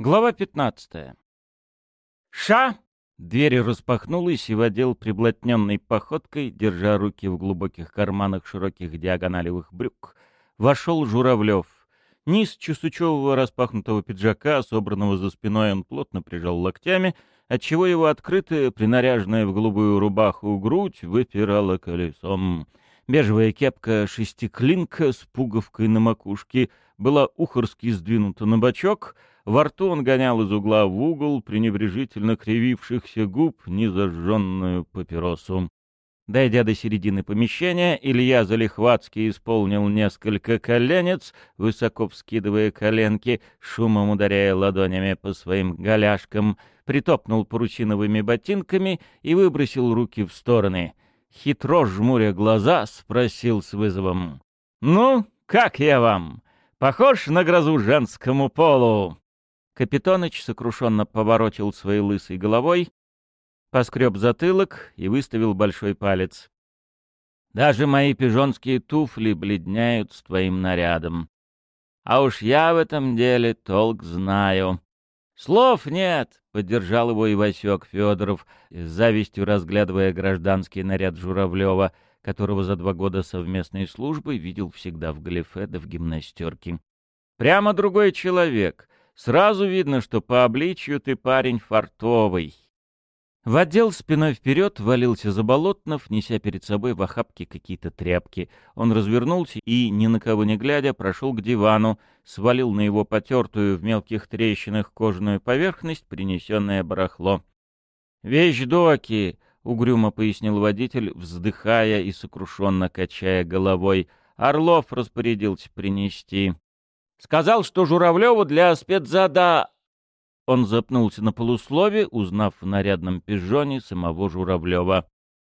Глава 15. «Ша!» Дверь распахнулась, и в отдел приблотненной походкой, держа руки в глубоких карманах широких диагоналевых брюк, вошел Журавлев. Низ чесучевого распахнутого пиджака, собранного за спиной, он плотно прижал локтями, отчего его открытая, принаряженная в голубую рубаху грудь выпирала колесом. Бежевая кепка шестиклинка с пуговкой на макушке была ухорски сдвинута на бочок — во рту он гонял из угла в угол пренебрежительно кривившихся губ незажженную папиросу. Дойдя до середины помещения, Илья залихватски исполнил несколько коленец, высоко вскидывая коленки, шумом ударяя ладонями по своим голяшкам, притопнул парусиновыми ботинками и выбросил руки в стороны. Хитро жмуря глаза, спросил с вызовом. «Ну, как я вам? Похож на грозу женскому полу?» Капитоныч сокрушенно поворотил своей лысой головой, поскреб затылок и выставил большой палец. «Даже мои пижонские туфли бледняют с твоим нарядом. А уж я в этом деле толк знаю». «Слов нет!» — поддержал его и Васек Федоров, с завистью разглядывая гражданский наряд Журавлева, которого за два года совместной службы видел всегда в галифе да в гимнастерке. «Прямо другой человек, Сразу видно, что по обличью ты парень фартовый. В отдел спиной вперед валился Заболотнов, неся перед собой в охапке какие-то тряпки. Он развернулся и, ни на кого не глядя, прошел к дивану, свалил на его потертую в мелких трещинах кожаную поверхность, принесенное барахло. «Вещдоки!» — угрюмо пояснил водитель, вздыхая и сокрушенно качая головой. «Орлов распорядился принести». Сказал, что Журавлеву для спецзада... Он запнулся на полуслове, узнав в нарядном пижоне самого Журавлева.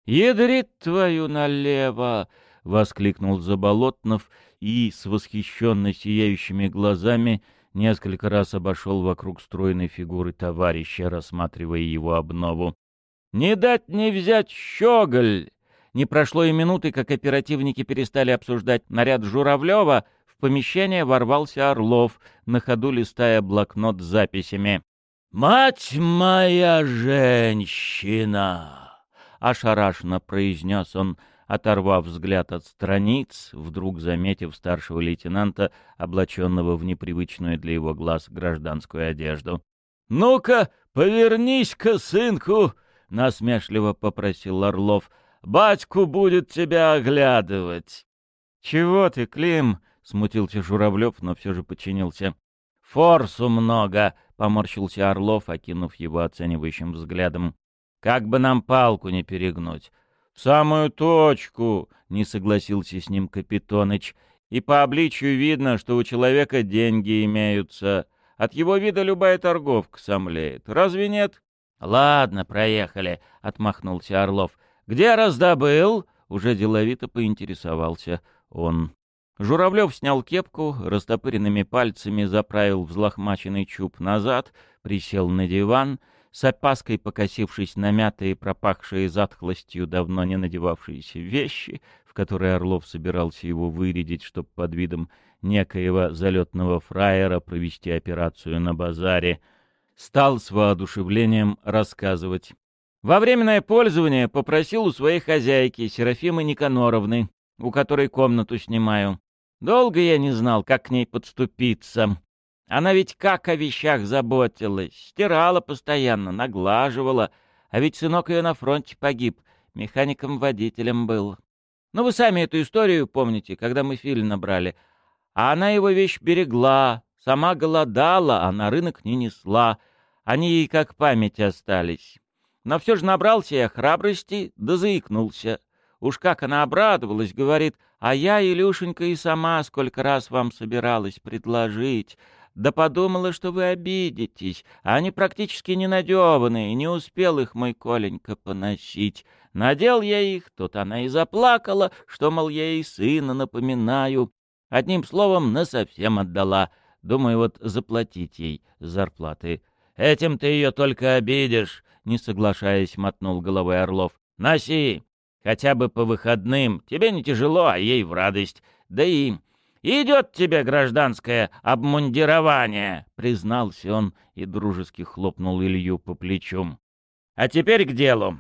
«Ядрит твою налево!» — воскликнул Заболотнов и с восхищенно сияющими глазами несколько раз обошел вокруг стройной фигуры товарища, рассматривая его обнову. «Не дать не взять щеголь!» Не прошло и минуты, как оперативники перестали обсуждать наряд Журавлева, в помещение ворвался Орлов, на ходу листая блокнот с записями. «Мать моя женщина!» — ошарашенно произнес он, оторвав взгляд от страниц, вдруг заметив старшего лейтенанта, облаченного в непривычную для его глаз гражданскую одежду. «Ну-ка, повернись-ка, сынку!» — насмешливо попросил Орлов. «Батьку будет тебя оглядывать!» «Чего ты, Клим?» Смутился Журавлев, но все же подчинился. «Форсу много!» — поморщился Орлов, окинув его оценивающим взглядом. «Как бы нам палку не перегнуть!» «В самую точку!» — не согласился с ним Капитоныч. «И по обличию видно, что у человека деньги имеются. От его вида любая торговка сомлеет. Разве нет?» «Ладно, проехали», — отмахнулся Орлов. «Где раздобыл?» — уже деловито поинтересовался он. Журавлев снял кепку, растопыренными пальцами заправил взлохмаченный чуб назад, присел на диван, с опаской покосившись на мятые, пропахшие затхлостью давно не надевавшиеся вещи, в которые Орлов собирался его вырядить, чтобы под видом некоего залетного фраера провести операцию на базаре, стал с воодушевлением рассказывать. Во временное пользование попросил у своей хозяйки Серафимы Никаноровны, у которой комнату снимаю. Долго я не знал, как к ней подступиться. Она ведь как о вещах заботилась, стирала постоянно, наглаживала. А ведь сынок ее на фронте погиб, механиком-водителем был. Ну, вы сами эту историю помните, когда мы фильм набрали. А она его вещь берегла, сама голодала, а на рынок не несла. Они ей как память остались. Но все же набрался я храбрости, да заикнулся. Уж как она обрадовалась, говорит, а я, Илюшенька, и сама сколько раз вам собиралась предложить. Да подумала, что вы обидитесь, а они практически ненадеванные, не успел их мой Коленька поносить. Надел я их, тут она и заплакала, что, мол, я ей сына напоминаю. Одним словом, насовсем отдала. Думаю, вот заплатить ей зарплаты. Этим ты ее только обидишь, не соглашаясь, мотнул головой Орлов. Носи, Хотя бы по выходным. Тебе не тяжело, а ей в радость. Да и Идет тебе гражданское обмундирование, признался он и дружески хлопнул Илью по плечу. А теперь к делу.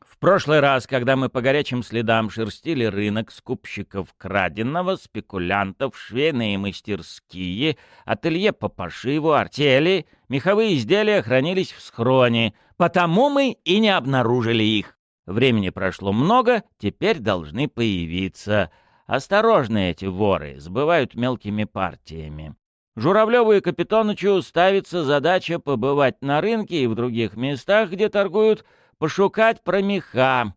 В прошлый раз, когда мы по горячим следам шерстили рынок скупщиков краденого, спекулянтов, швейные мастерские, ателье по пошиву, артели, меховые изделия хранились в схроне, потому мы и не обнаружили их. Времени прошло много, теперь должны появиться. Осторожны эти воры, сбывают мелкими партиями. Журавлеву и Капитонычу ставится задача побывать на рынке и в других местах, где торгуют, пошукать про меха.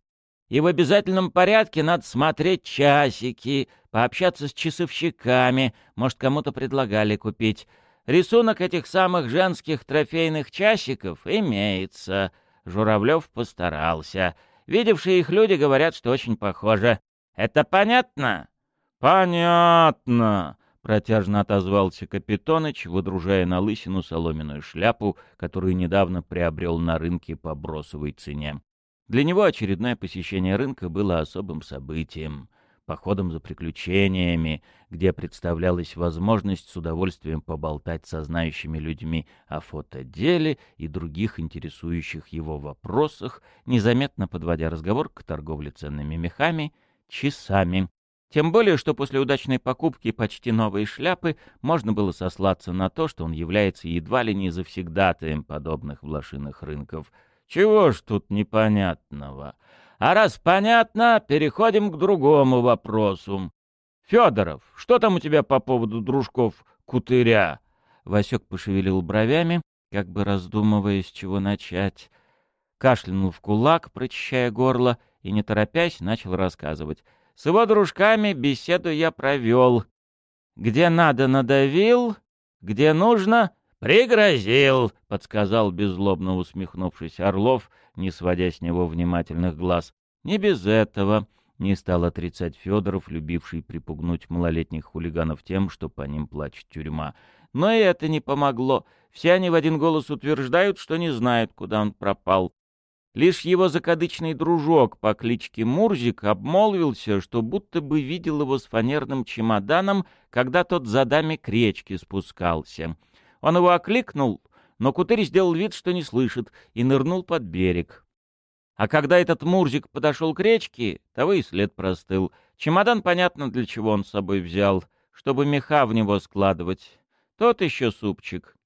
И в обязательном порядке надо смотреть часики, пообщаться с часовщиками, может, кому-то предлагали купить. Рисунок этих самых женских трофейных часиков имеется. Журавлев постарался. Видевшие их люди говорят, что очень похоже. Это понятно? Понятно, протяжно отозвался Капитоныч, выдружая на лысину соломенную шляпу, которую недавно приобрел на рынке по бросовой цене. Для него очередное посещение рынка было особым событием, походом за приключениями, где представлялась возможность с удовольствием поболтать со знающими людьми о фотоделе и других интересующих его вопросах, незаметно подводя разговор к торговле ценными мехами часами. Тем более, что после удачной покупки почти новой шляпы можно было сослаться на то, что он является едва ли не завсегдатаем подобных блошиных рынков. Чего ж тут непонятного? А раз понятно, переходим к другому вопросу. Федоров, что там у тебя по поводу дружков Кутыря? Васек пошевелил бровями, как бы раздумывая, с чего начать. Кашлянул в кулак, прочищая горло, и, не торопясь, начал рассказывать. С его дружками беседу я провел. Где надо надавил, где нужно пригрозил, — подсказал беззлобно усмехнувшись Орлов, не сводя с него внимательных глаз. Не без этого не стал отрицать Федоров, любивший припугнуть малолетних хулиганов тем, что по ним плачет тюрьма. Но и это не помогло. Все они в один голос утверждают, что не знают, куда он пропал. Лишь его закадычный дружок по кличке Мурзик обмолвился, что будто бы видел его с фанерным чемоданом, когда тот за даме к речке спускался. Он его окликнул, но Кутырь сделал вид, что не слышит, и нырнул под берег. А когда этот Мурзик подошел к речке, того и след простыл. Чемодан, понятно, для чего он с собой взял, чтобы меха в него складывать. Тот еще супчик.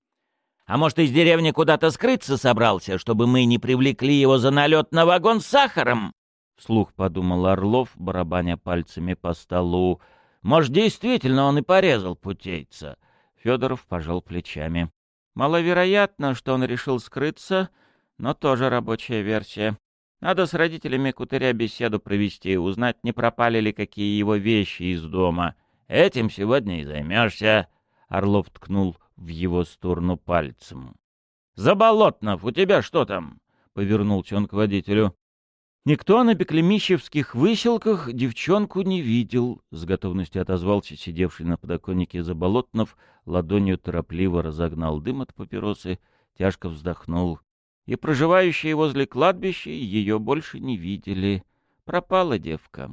А может, из деревни куда-то скрыться собрался, чтобы мы не привлекли его за налет на вагон с сахаром? Вслух подумал Орлов, барабаня пальцами по столу. Может, действительно он и порезал путейца? Федоров пожал плечами. Маловероятно, что он решил скрыться, но тоже рабочая версия. Надо с родителями Кутыря беседу провести, узнать, не пропали ли какие его вещи из дома. Этим сегодня и займешься. Орлов ткнул в его сторону пальцем. «Заболотнов, у тебя что там?» — повернулся он к водителю. «Никто на беклемищевских выселках девчонку не видел», — с готовностью отозвался сидевший на подоконнике Заболотнов, ладонью торопливо разогнал дым от папиросы, тяжко вздохнул. И проживающие возле кладбища ее больше не видели. Пропала девка.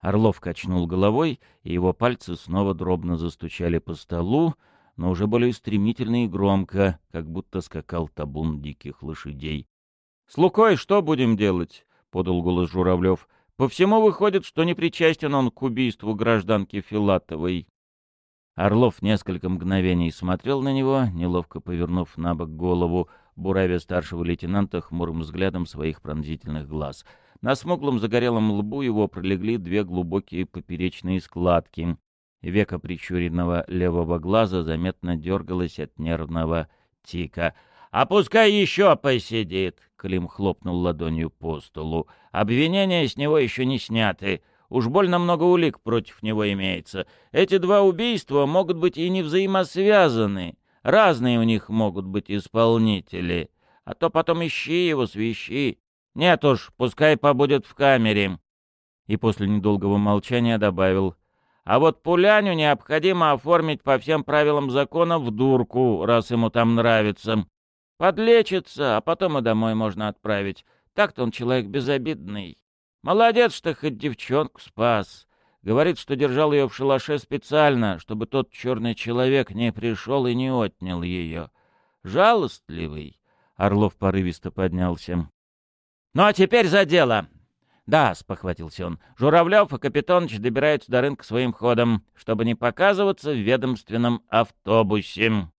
Орлов качнул головой, и его пальцы снова дробно застучали по столу, но уже более стремительно и громко, как будто скакал табун диких лошадей. — С Лукой что будем делать? — подал голос Журавлев. — По всему выходит, что не причастен он к убийству гражданки Филатовой. Орлов несколько мгновений смотрел на него, неловко повернув на бок голову, буравя старшего лейтенанта хмурым взглядом своих пронзительных глаз. На смуглом загорелом лбу его пролегли две глубокие поперечные складки, Века прищуренного левого глаза заметно дергалось от нервного тика. «А пускай еще посидит!» — Клим хлопнул ладонью по столу. «Обвинения с него еще не сняты. Уж больно много улик против него имеется. Эти два убийства могут быть и не взаимосвязаны. Разные у них могут быть исполнители. А то потом ищи его, свищи. Нет уж, пускай побудет в камере». И после недолгого молчания добавил — а вот Пуляню необходимо оформить по всем правилам закона в дурку, раз ему там нравится. Подлечится, а потом и домой можно отправить. Так-то он человек безобидный. Молодец, что хоть девчонку спас. Говорит, что держал ее в шалаше специально, чтобы тот черный человек не пришел и не отнял ее. Жалостливый. Орлов порывисто поднялся. «Ну а теперь за дело!» «Да», — спохватился он, — «Журавлев и Капитоныч добираются до рынка своим ходом, чтобы не показываться в ведомственном автобусе».